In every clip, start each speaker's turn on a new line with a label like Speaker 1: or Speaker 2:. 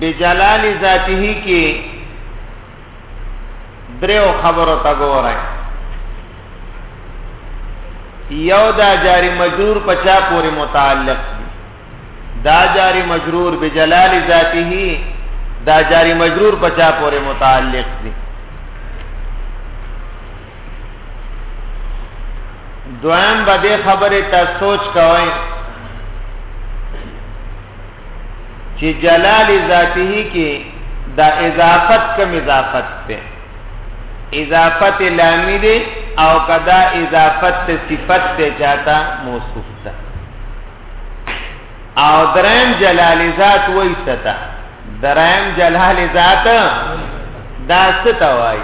Speaker 1: بجلال ذاته کې دریو خبرو ته ګورای یو دا جاری مجرور پچا پوری متعلق دا جاری مجرور بجلال ذاته دا جاری مجرور بچا پورې متعلق دي دویم به دې خبره ته سوچ کوئ چې جلال ذاته کې دا اضافت کم اضافت ته اضافت لامی دی او کدا اضافت صفت ته چاته موصوف ده او درم جلال ذات وای ستا درم جلال ذات دا ستا وای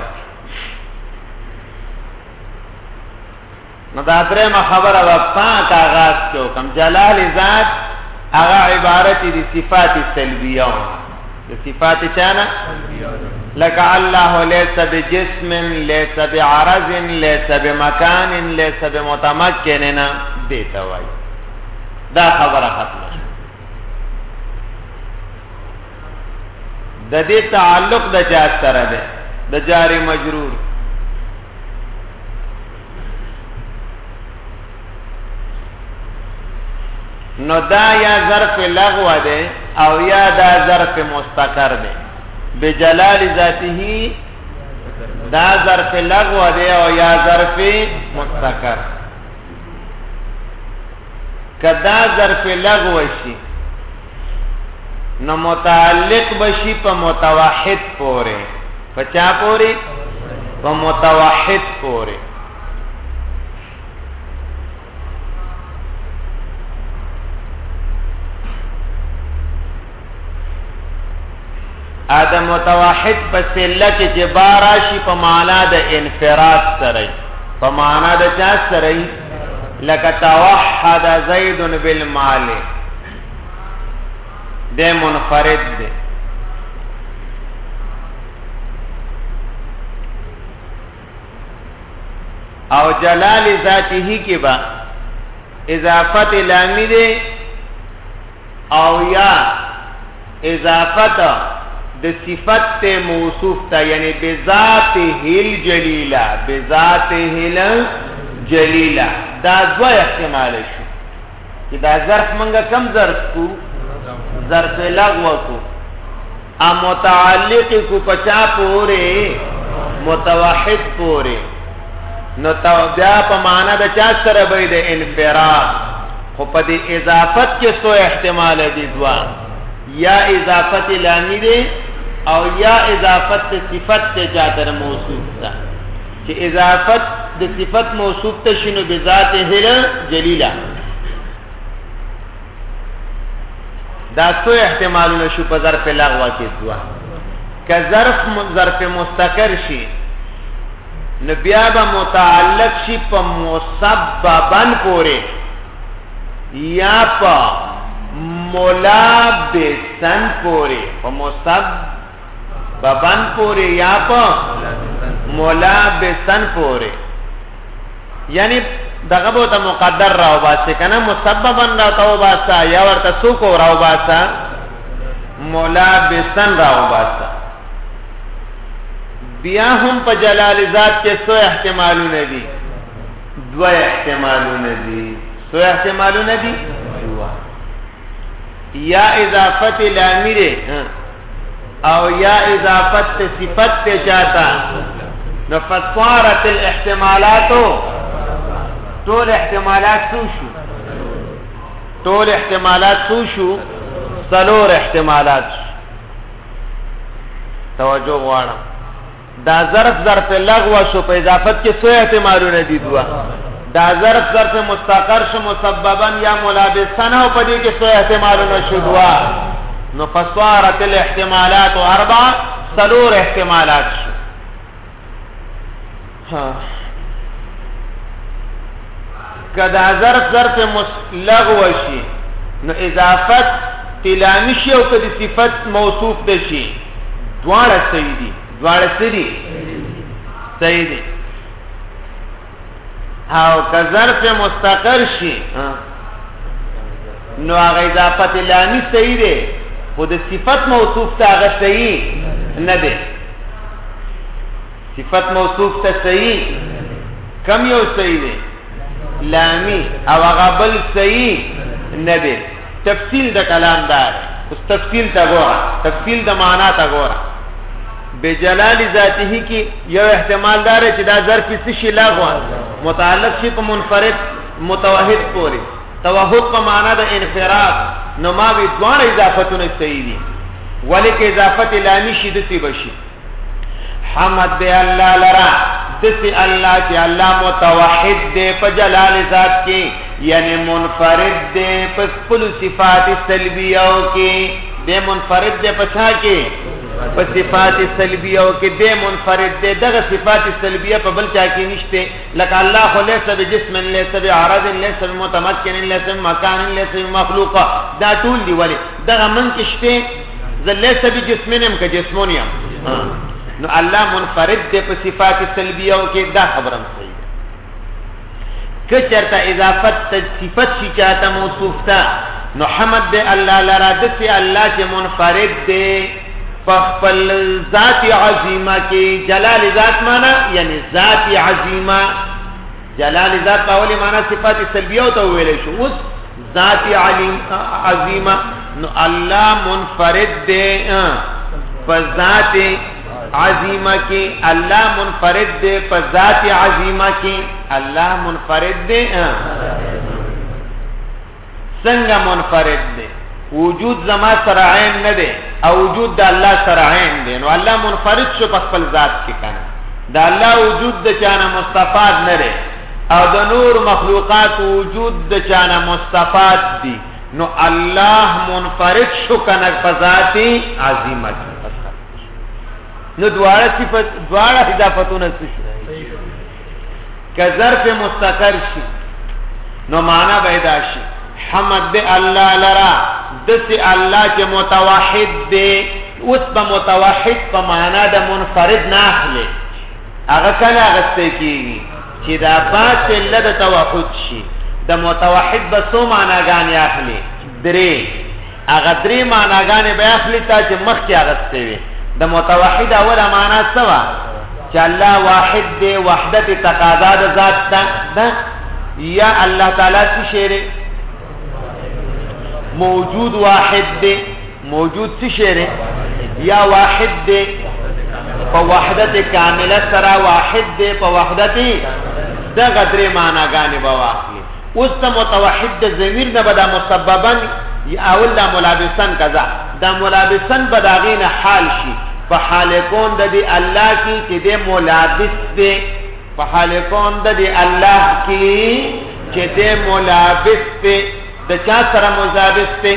Speaker 1: نو دا درېمه خبره و پاک آغاز کو کم جلال ذات هغه عبارت دي صفات سلبیه د صفات چانه لك الله ليس بجسم ليس بعرض ليس بمكان ليس بمتمكن نه دی ته وای دا خبره ختمه د دې تعلق د چا سره ده د جار مجرور نو دا یا ظرف لغو ده او یا دا ظرف مستقر ده بجلال ذاته دا ظرف لغو ده او یا ظرف مستقر کدا ظرف لغو شي نو متعلق بشي په متوحد پورې په چا پورې په متوحد پورې ادم متوحد په سله کې چې باراشي په معنا د انفراد سره په معنا د چا سره لکه توحد زید بالمال د منفرد دی او جلال ذاته کې با اضافت لامی دی او یا اضافت د صفت ته موصوف ته یعنی بذاته الجلیلا بذاته الجلیلا دا دوه احتمال شو چې دا ظرف منګه کم ظرف کو ظرف لغو کو ا متعلق کو پچا پوره متوحد پوره نو تو بیا په معنا د چا سره به د انفراد خو په دې اضافت کې سو احتمال دي دوا یا اضافت لامی دی او یا اضافت صفت ته چا تر موصوف ده چې اضافت د صفت موصوف ته شنو بذات هل جلیلا دا څو احتمالونه شو په ظرف لغوه کې دوا که ظرف ظرف مستقر شي نو بیا به متعلق شي په مسببن پورې یا په ملابسن پورې په مسبب په بند پورې یا په ملابسن پورې یعنی دغه به ته مقدر راو باسه کنه مسببا را تو باسه یا ورته سوق راو باسه ملابسن راو باسه بیا هم په جلال ذات کې سو احتمالونه دي دوه احتمالونه دي سو احتمالونه دي یا اضافت لامی دی او یا اضافت صفت ته چاته د فتوارت الاحتمالات ټول احتمالات څو شو ټول احتمالات څو شو څلور احتمالات توجه غواړم دا ظرف ظرف لغو شو په اضافت کې څو احتمالونه دي دوه دا ظرف ظرف مستقر شو مسببا یا ملابسا او په دې کې څو احتمالونه شو دوه نو فصارت الاحتمالات اربع سلور احتمالات شو ها که دا ظرف ظرف لغو شي نو اضافت تلامی شي او کدی صفت موصوف ده شي دواړه صحیح دي دواړه صحیح صحیح دي او که ظرف مستقر شي نو هغه اضافت لامی صحیح ده خو د صفت موصوف ته هغه صحیح نه ده صفت موصوف ته صحیح کم یو صحیح دی لامی او هغه بل صحیح نه دی تفصیل د کلام دار اوس تفصیل تا ګوره تفصیل د معنا تا ګوره بجلال ذاته کی یو احتمال دار چې دا ظرف څه شي لاغو متعلق شي په منفرد متوحد پوری توحد په معنا د انفراد نو ما به دوه اضافتونه صحیح دي ولیک اضافت لامی شي د سی بشي حمد دی الله لرا دسی الله چې الله متوحد دی په جلال ذات کې یعنی منفرد دی په خپل صفات سلبیو کې دی منفرد دی په څا کې په صفات سلبیه او کې به منفرد ده دغه صفات سلبیه په بل چا کې نشته لکه الله خو له سب جسم له سب عرض له سب متمکن له سب مکان له سب مخلوق دا ټول دی ولی دغه من کې شته زه ليس بجسمين يم که جسمون يم نو الله منفرد دی په صفات سلبیه او کې دا خبره صحیح ده که چرته اضافت ته صفت شي چاته موصوف تا نو حمد دی الله لرا د سي الله چې منفرد دی په خپل ذات عظیمه کې جلال ذات معنا یعنی ذات عظیمه جلال ذات په اولی معنا صفات سلبیه او ته ویل شو اوس ذات علیم عظیمه نو الله منفرد دی په ذات عظیمه کې الله منفرد دی په ذات عظیمه کې الله منفرد دی څنګه منفرد دی وجود زما سره عین نه دی او وجود د الله سره عین دی نو الله منفرد شو په خپل ذات کې کنه د الله وجود د چانه مستفاد نه دی او د نور مخلوقات وجود د چانه مستفاد دي نو الله منفرد شو کنه په ذات عظیمه نو دواړه صفات دواړه اضافتونه څه شي که ظرف مستقر شي نو معنا پیدا شي حمد به الله لرا دسی الله چې متوحد دی اوس په متوحد په معنا د منفرد نه اخلي هغه کله غسته کیږي چې دا پات له د توحد شي د متوحد به سو معناګان اخلي درې هغه درې معناګان به اخلي تا چې مخ کې غسته وي د متوحد اوله معنا څه و چې الله واحد دی وحدت تقاضا د ذات ده یا الله تعالی څه شی موجود واحد دی موجود څه شی دی یا واحد دی په وحدت کامله سره واحد دی په وحدت د غدرې معناګانې به واخلي اوس ته متوحد د ضمیر نه به دا مسببا اول دا ملابسن کذا دا ملابسن به د هغې نه حال شي په حال کون د دې الله کې چې دی ملابس دی په حال کون د دې الله کې چې دی ملابس دی د چا سره ملابس دی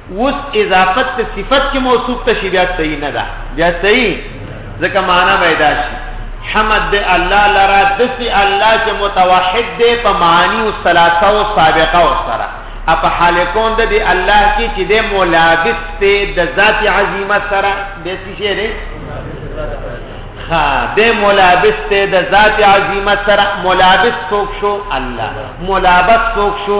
Speaker 1: اوس اضافت په صفت کې موصوف ته شي بیا صحیح نه ده بیا صحیح ځکه معنا پیدا شي حمد دې الله لرا دسی الله چې متوحد دې په معنی او ثلاثه او سابقه او سره اپ حال کون دې الله کې چې دې مولابس ته د ذات عظیمه سره دې څه دې ها دې مولابس ته د ذات عظیمه سره مولابس څوک شو الله مولابس څوک شو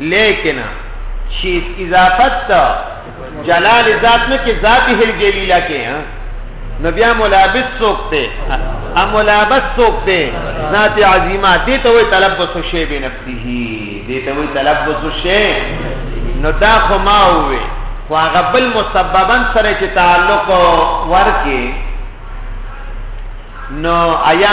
Speaker 1: لیکن چې اضافت ته جلال ذات نه کې ذات هل جلیلا کې ها نو بیا ملابس څوک دی ا ملابس څوک دی ذات عظیمه دې ته وي تلبس شی به نفسه دې ته وي تلبس شی نو دا خو ما وې خو هغه بل مسببا سره چې تعلق ورکه نو ایا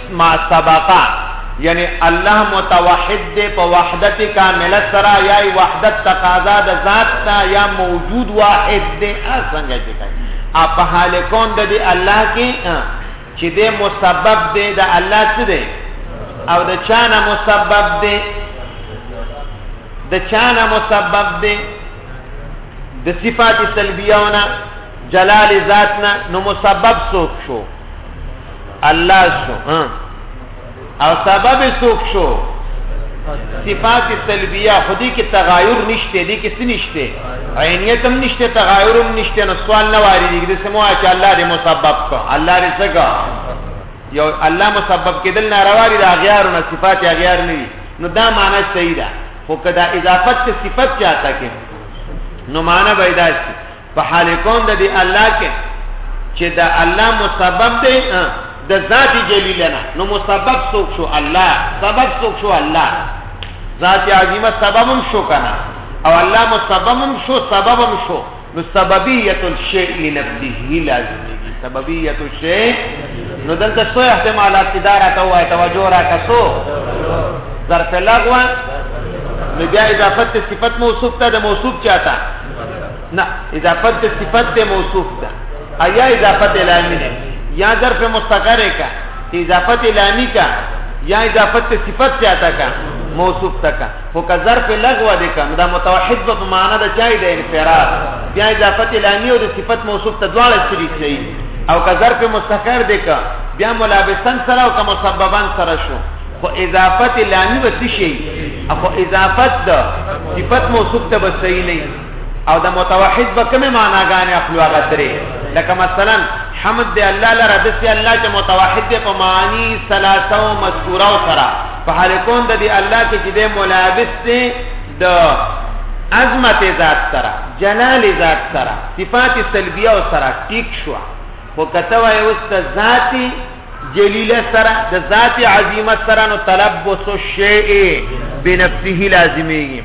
Speaker 1: ما سبقا یعنی الله متوحد دی په وحدت کامله سره یا وحدت تقاضا د ذات نه یا موجود واحد دی څنګه چې کوي اپ حال کون د دی الله کې چې دی مسبب دی د الله څخه دی او د چانه مسبب دی د چانه مسبب دی د صفات سلبیونه جلال ذات نه نو مسبب څوک شو الله شو ها او سبب څوک شو صفات سلبیه خودی کې تغایر نشته دي کې څه نشته عینیت هم نشته تغایر هم نشته نو سوال نه واري دي چې سمو چې الله دې مسبب کو الله دې څنګه یو الله مسبب کېدل ناروا دي د اغیار او صفات اغیار نه دي نو دا معنی صحیح ده خو کدا اضافت ته صفت چاته کې نو معنی به داسي په حال کون د دی الله کې چې دا الله مسبب دی د ذات جلیل نه نو مسبب څوک شو الله سبب څوک شو الله ذات عظیمه سبب هم شو کنه او الله مسبب هم شو سبب هم شو نو سببیت الشیء لنفسه لازم دی سببیت الشیء نو دلته څو احتمالات دي دا راته وایي توجه را کسو ظرف لغوه نو بیا اضافت صفت موصوف ته د موصوف چاته نه اضافت صفت موصوف ده ایا اضافت الامی نه یا ظرف مستقر کا اضافت الامی کا یا اضافت صفت چاته کا موصوف تکا خو که ظرف لغوه دی کوم دا متوحد په معنا د چای د انفراد بیا اضافت الامی او د صفت موصوف ته دواړه شریک شي او که ظرف مستقر دی کا بیا ملابسن سره او که مسببان سره شو خو اضافت لامی به څه شي خو اضافت د صفت موصوف ته به صحیح نه او د متوحد به کومه معنا غانې خپل هغه درې لکه مثلا حمد دی الله لره د سي الله چې متوحد دی په معنی ثلاثه او مذکوره او سره په حال کون د دی الله کې چې د ملابس دی د عظمت ذات سره جلال ذات سره صفات سلبیه او سره ټیک شو خو کته وای اوس ذاتی جلیل سره د ذات عظیمت سره نو تلبس الشیء بنفسه لازمیږي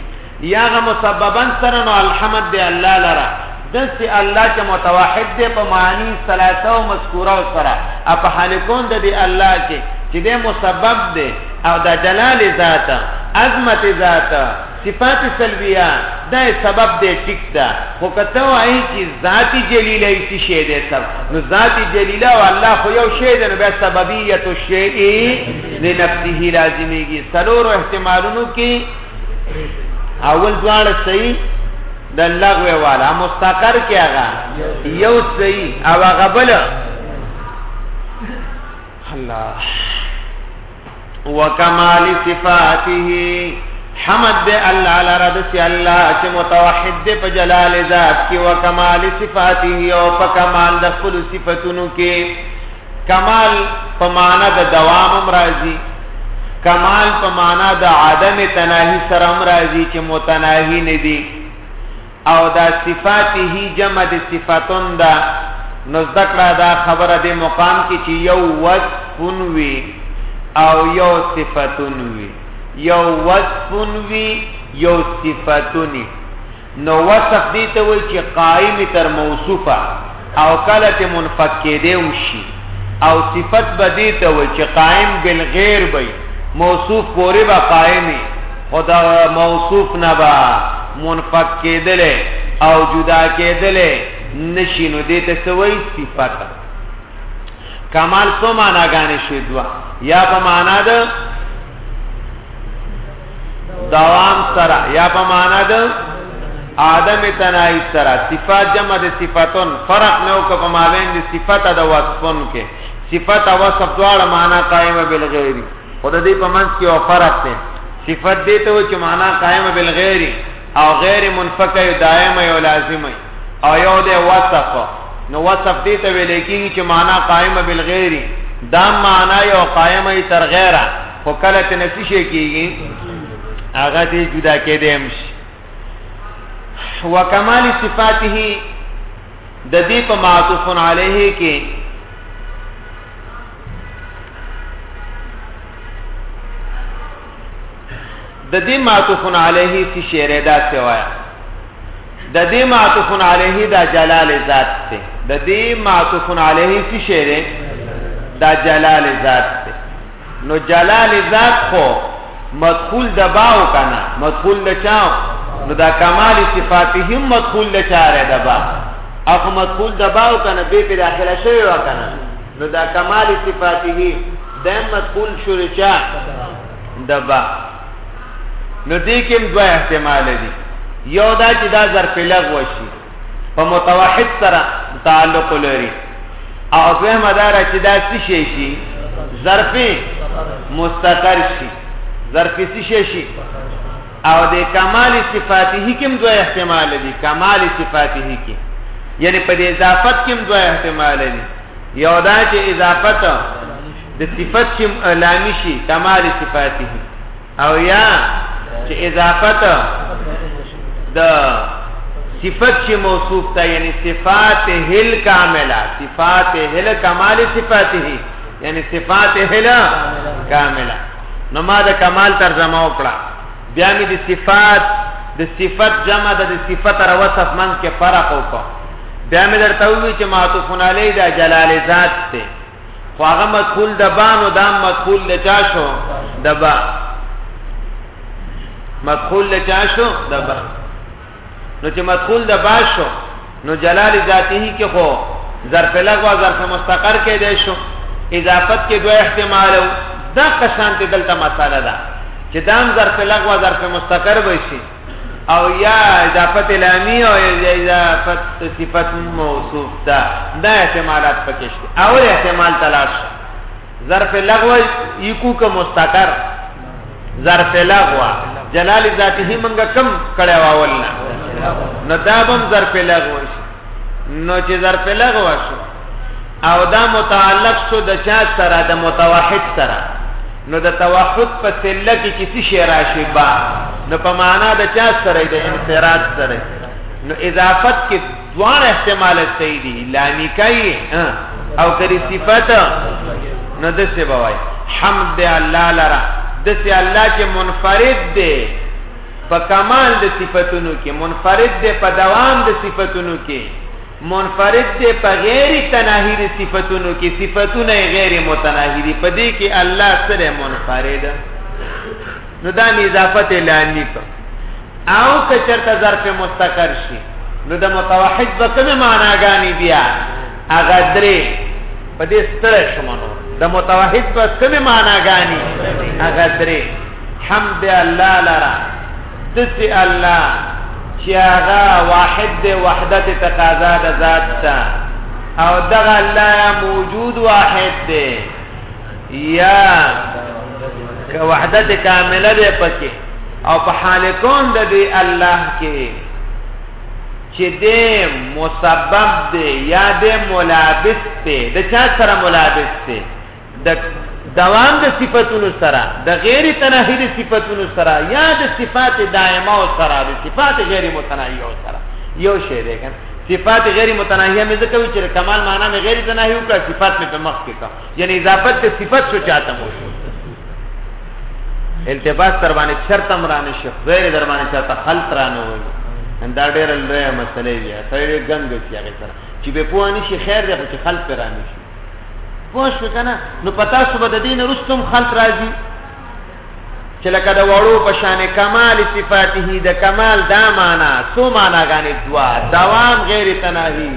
Speaker 1: یا غ مسببا سره نو الحمد دی الله لرا دسی الله چې متوحد دی په معنی ثلاثه او مذکوره سره اپ حال کون د دی الله کې چې د مسبب دی او د جلال ذات عظمت ذات صفات سلبیه دا سبب دی ټیک ده خو کته وایي چې ذات جلیله یې څه شی دی سب نو ذات جلیله او الله خو یو شی دی نو بیا سببیت الشیء لنفسه لازمیږي څلور احتمالونو کې اول دواړه صحیح د لغوه والا مستقر کې هغه یو صحیح او هغه بل الله وکمال صفاته حمد دے اللہ علی ردسی اللہ چه متوحد دے پا جلال ذات کی وکمال صفاته او پا کمال دخل صفتنو کی کمال په معنا د دوام هم راځي کمال په معنا د عدم تناهي سره هم راځي چې متناهي نه دي او دا صفاته جمع د صفاتون دا نو ذکر دا خبره د مقام کې چې یو وصف وی او یو صفاتون وی یو وصف وی یو صفاتونی نو وصف دي ته وی چې قائم تر موصوفه او کله چې منفک کېدی هم شي او صفت به دې ته وي چې قائم بالغیر به موصوف پورې به قائم وي خو د موصوف نه به منفک کېدلی او جدا کېدلی نشي نو دې ته څه وایي صفت کمال څو معناګانې شوې دوه یا په معنا د دوام سره یا په معنا د آدم تنای سره صفات جمع د صفاتون فرق نو که په مابین د صفات د وصفون کې صفات او وصف دواړه معنا قائمه بالغیر خو د دې په منځ کې یو فرق دی صفات دې ته چې معنا قائمه بالغیر او غیر منفک یو دائم یو لازم او یو د وصف نو وصف دې ته ویل کېږي چې معنا قائمه بالغیر دا معنا یو قائمه تر غیره خو کله چې نسی شي کیږي هغه دې جدا کېدې هم شي وکمال صفاته د دې په معطوف علیه کې د دې معطوف علیه چې شعر ادا سوایا د دې معطوف علیه دا جلال ذات ته د دې معطوف علیه چې شعر دا جلال ذات نو جلال ذات خو مدخول د باو کنه مدخول د چاو نو دا کمال صفاته هم مدخول د چاره د با اخو مدخول د باو کنه به په داخله شوی و کنه نو دا کمال صفاته د مدخول شوی چا د با نو دې کې دوه احتمال دي یو دا چې دا ظرف لغو شي په متوحد سره تعلق لري او دوه مدار چې دا څه شي شي ظرفي مستقر شي ظرفي څه شي شي او د کمال صفاته کوم دوه احتمال دي کمال صفاته کې یعنی په دې اضافت کوم دوه احتمال دي یو دا چې اضافت د صفت کوم اعلان شي کمال صفاته او یا چې اضافت د صفت چې موصوف ته یعنی صفات هل کامله صفات هل کمال صفاته یعنی صفات هل کامله نو ما د کمال ترجمه وکړه بیا مې د صفات د صفت جمع د صفت را وصف من کې فرق وکړ بیا مې درته وی چې معطوفن علی دا جلال ذات ته خو هغه مقبول د با نو دا مقبول د چا شو د با مقبول د چا شو د با نو چې مقبول د با شو نو جلال ذاته کې خو ظرف لغو ظرف مستقر کې دی شو اضافت کې دوه احتمال دا قشانت دلته مساله ده چې دام ظرف لغو ظرف مستقر وي شي او یا اضافت لامی او یا اضافت صفت موصوف دا دا احتمالات پکشته اول احتمال تلاش ظرف لغو یکو که مستقر ظرف لغو جلال ذاته منګه کم کړه واولنا نو دا بم ظرف لغو نو چې ظرف لغو شو او دا متعلق شو د چا سره د متوحد سره نو د توحد په سله کې چې څه شی راشي با نو په معنا د چا سره د انفراد سره نو اضافت کې دوان احتمال صحیح دي لانی کوي او کری صفت نو د څه بوای حمد دی الله لرا د څه الله چې منفرد دی په کمال د صفاتونو کې منفرد دی په دوام د صفاتونو کې منفرد دی په غیر تناهی دی صفتونو کې صفتونه غیر متناهی دی په دې کې الله سره منفرد نو دا می اضافت لانی کو او که چرته ظرف مستقر شي نو د متوحد په کومه معنا غانی بیا هغه درې په دې ستره شمنو د متوحد په کومه معنا غانی هغه درې حمد الله لرا دسی الله چې هغه واحد دی وحدت تقاضا د ذات ته او دغه الله موجود واحد دی یا که وحدت کامله دی پکې او په حال کون د دی الله کې چې دې مسبب دی یا دې ملابس دی د چا سره ملابس دی د دوام د صفاتونو سره د غیر تناهی د صفاتونو سره یا د صفات دائمه او سره د صفات غیر متناهی او سره یو شی دی کنه صفات غیر متناهیه مې ځکه چې کمال معنا مې غیر تناهی او کا صفات مې په مخ کې کا یعنی اضافت ته صفات شو چاته مو شو التباس تر باندې شرط امرانه شي غیر در باندې چاته خلط رانه وي دا ډېر لوی مسلې دی سړی ګنګ شي هغه سره چې به پوه نشي خیر دی چې خلط رانه شي پوه شو کنه نو پتا سو بد دین رستم خلق راځي چې لکه د وړو په شان کمال صفاته د کمال دا معنا سو معنا غانې دوا دوام غیر تناهی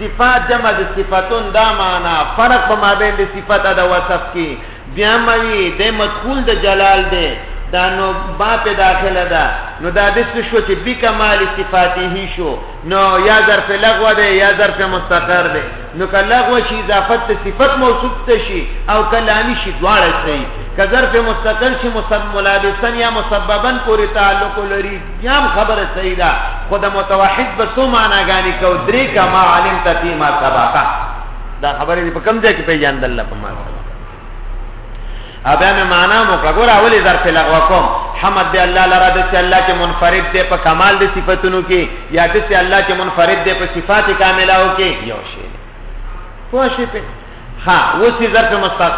Speaker 1: صفات جمع د صفاتون دا معنا فرق په مابین د صفات د وصف کې بیا موی د مدخول د جلال دی دا نو با په داخله ده نو دا د څه شو چې بکمال صفاته شو نو یا ظرف لغو ده یا ظرف مستقر ده نو که لغو شي اضافت ته صفت موصوف ته شي او کلامی شي دواړه شي که ظرف مستقر شي مسبب ملابسن یا مسببا پورې تعلق لري یا خبره صحیح ده خود متوحد به سو معنا غاني کو درې کما علم تفیما سبقه دا خبره په کم ځای کې پیژاندل په معنا ابیا مې معنا مو کګور اولی ظرف لغو کوم حمد دی الله لرا د چې الله کې منفرد دی په کمال د صفاتونو کې یا د چې الله کې منفرد دی په صفات کاملو کې یو شی پوه شي په ها وسی ظرف مستق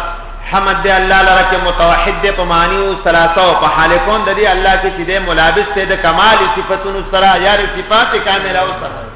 Speaker 1: حمد دی الله لرا کې متوحد دی په معنی او ثلاثه او په حال کون د دې الله کې چې دی ملابس دی د کمال صفاتونو سره یا صفات کاملو سره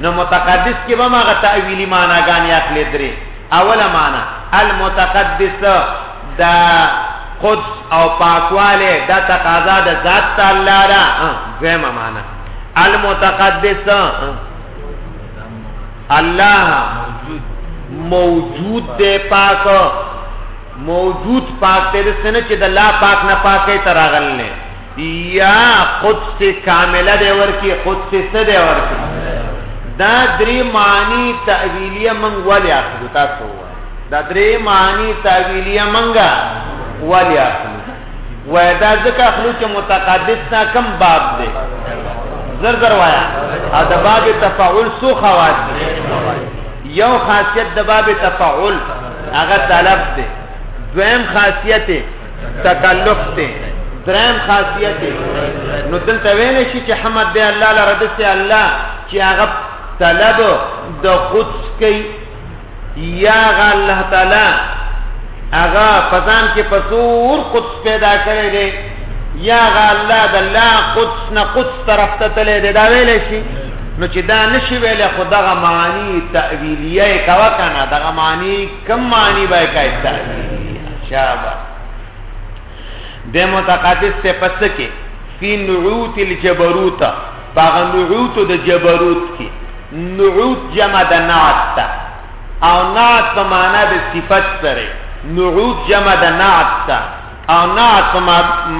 Speaker 1: نو متقدس کې به ماغه تعویلی معنا غانې اخلي درې اوله معنا المتقدس دا قدس او پاکواله دا تقاضا د ذات تعالی را زما معنا المتقدس الله موجود دی پاک موجود پاک تیر سنه چې د لا پاک نه پاکه تراغل نه یا قدس کامله دی ورکی قدس څه دی ورکی دا درې معنی تعویلیه من ولی اخلو تاسو دا درې معنی تعویلیه منګه ولی اخلو وای دا ځکه اخلو چې متقدس نا کم باب دی زر زر وایا او د باب تفاعل سو خواص یو خاصیت د باب تفاعل هغه طلب دی دویم خاصیت تکلف ته درم خاصیت نو دلته ویل شي چې حمد دی الله لره د سي الله چې هغه طلب د قدس کوي یا غ الله تعالی هغه پزان کې پسور قدس پیدا کړی دی یا غ الله د الله قدس نه قدس طرف ته تللی دی دا ویل شي نو چې دا نشي ویل خدغه معنی تأویلیه کوا کنه دغه معنی کم معنی بای کای تاویلی شابا ده متقدس ته پس کې فی نعوت الجبروت باغ نعوت د جبروت کې نعوت جمع د نعت تا او نعت په معنا د صفت سره نعوت جمع د نعت تا او نعت په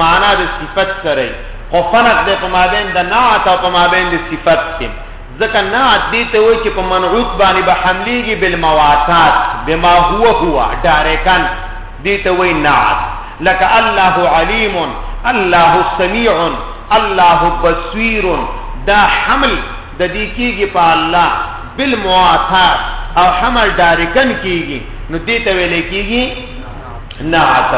Speaker 1: معنا د صفت سره خو فرق د په مابین د نعت او په مابین د صفت کې ځکه نعت دې ته وایي چې په منعوت باندې به حملېږي بالمواسات بما هو هو ډارېکا دې ته وایي نعت لکه الله علیم الله سمیع الله بصیر دا حمل د دې کېږي په الله بالمواسات او حمل ډارېکا کېږي نو دې ته ویل کېږي نعت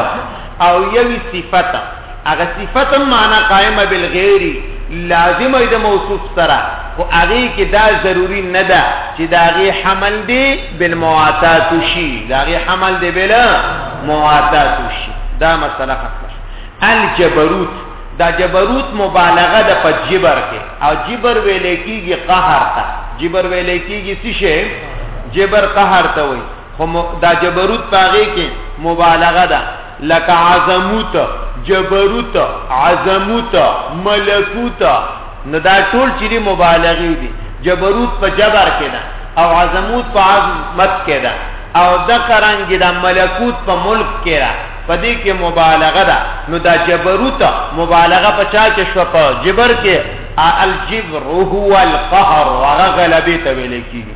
Speaker 1: او یوی صفته هغه صفت هم معنا قائمه بالغیر لازم وي د موصوف سره خو هغه کې دا ضروری نه ده چې دا غي حمل دی بالمواتات شي دا غي حمل دی بل مواتات شي دا مسله خطر الجبروت دا جبروت مبالغه د په جبر کې او جبر ویل کېږي قهر ته جبر ویل کېږي څه شي جبر قهر ته وایي خو دا جبروت پاغه کې مبالغه ده لکه عظمت جبروت عظمت ملکوت نو دا ټول چې مبالغه دي جبروت په جبر کې ده او عظمت په عظمت کې ده او د قرانګ د ملکوت په ملک کې را پدې کې مبالغه ده نو دا جبروت مبالغه په چا کې شو په جبر کې الجبر هو القهر وغلبه ته ویل کیږي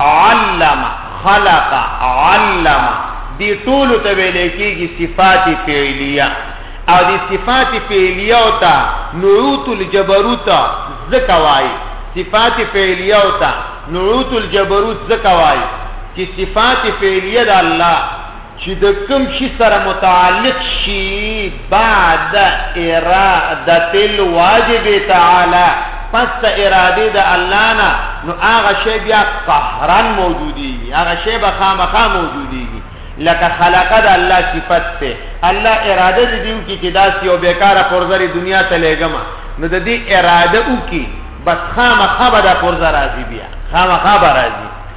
Speaker 1: علم خلق علم دی ټول ته ویل کېږي صفات فعلیه او دی صفات فعلیه او ته نعوت الجبروت زکه وای صفات فعلیه او ته نعوت الجبروت زکه وای چې صفات فعلیه د الله چی د کوم شی سره متعلق شی بعد ارادت الواجب تعالی پس د اراده د الله نه نو هغه شی بیا قهرن موجودی هغه شی به خامخا موجودی لکه خلقه د الله صفت ته الله اراده دې دیو کی چې داسې او بیکاره پرزری دنیا ته لګم نو د دې اراده او کی بس خامخا به د پرزه راځي بیا خامخا به راځي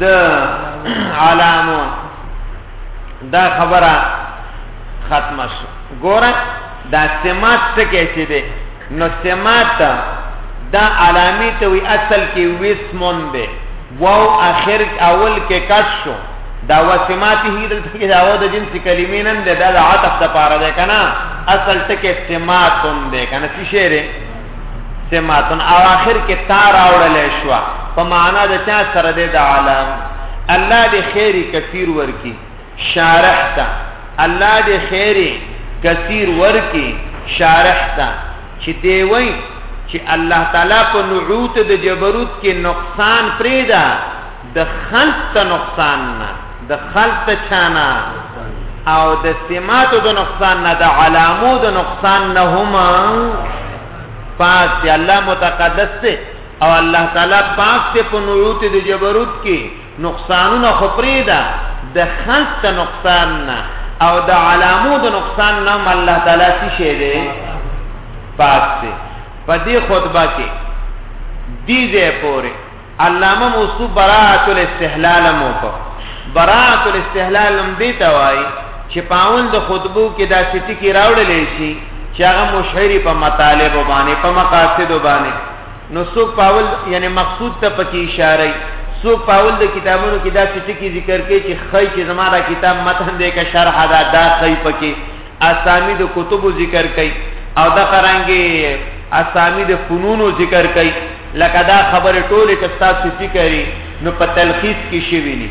Speaker 1: د علامو دا خبره ختمه شو ګوره دا سمات څه کې چې دی نو سمات دا علامی ته وی اصل کې وسمون دی واو اخر اول کې کټ شو دا وسماتی هی دلته کې دا و د جنس کلمې نن ده دا عطف د پاره ده کنه اصل ټکه سماتون ده کنه څه شی سماتن او اخر کې تا راوړل شو په معنا د چا سره د عالم الله دې خیر کثیر ورکی شارح تا الله دې خیر کثیر ورکی شارح تا چې دی وای چې الله تعالی په نعوت د جبروت کې نقصان پریدا د خلق ته نقصان نه د خلق ته چانا او د سماتو د نقصان نه د علامو د نقصان نه هم پاک دی الله متقدس دی او الله تعالی پاک دی په نعوت د جبروت کې نقصانونه خپرې ده د خلق ته نقصان نه او د علامو د نقصان نه الله تعالی څه شی دی پاک دی په دې خطبه کې دې ځای پورې علامه موسو براءت الاستحلال مو کو براءت الاستحلال هم دی ته وای چې پاون د خطبو کې دا سټی کې راوړل شي چې هغه مشهري په مطالب باندې په مقاصد باندې نو سو پاول یعنی مقصود ته پکې اشاره سو پاول د کتابونو کې دا سټی کې ذکر کې چې خی چې زماره کتاب متن دی که شرح دا دا خی پکې اسامی د کتبو ذکر کوي او د قرانګي اسامی د فنونو ذکر کوي لکه دا خبره ټوله چې تاسو فکرې نو په تلخیص کې شوی نه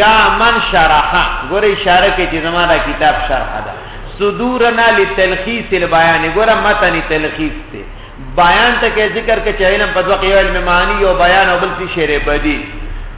Speaker 1: یا من شرحه ګوره اشاره کې چې زموږه کتاب شرح ده صدورنا لتلخیص البیان ګوره متن تلخیص ته بیان ته کې ذکر کې چې علم په دوه علم معنی او بیان او بل څه شری بدی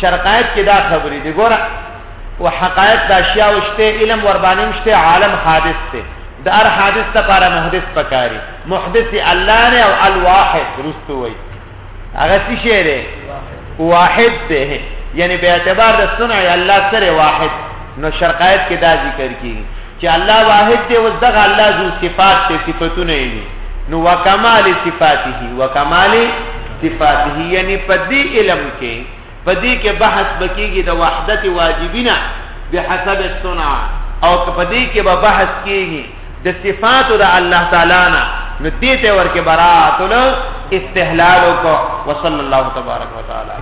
Speaker 1: شرقایت کې دا خبرې دي ګوره او حقایت دا اشیاء شته علم ور باندې شته عالم حادث ته د هر حادث لپاره محدث پکاري محدث الله نه او الواحد رستو وي هغه څه شی دی واحد دی یعنی به اعتبار د صنع الله سره واحد نو شرقایت کې دا ذکر کیږي چې الله واحد دی او دغه الله ذو صفات ته صفاتونه دي نو وکمال صفاته وکمال صفاته یعنی په دې علم کې په دې کې بحث بکیږي د وحدت واجبینا بحسب الصنع او په دې کې به بحث کیږي د صفاتو د الله تعالی نه نو دې ته ورکه برات له استحلال کو وصلی الله تبارک وتعالى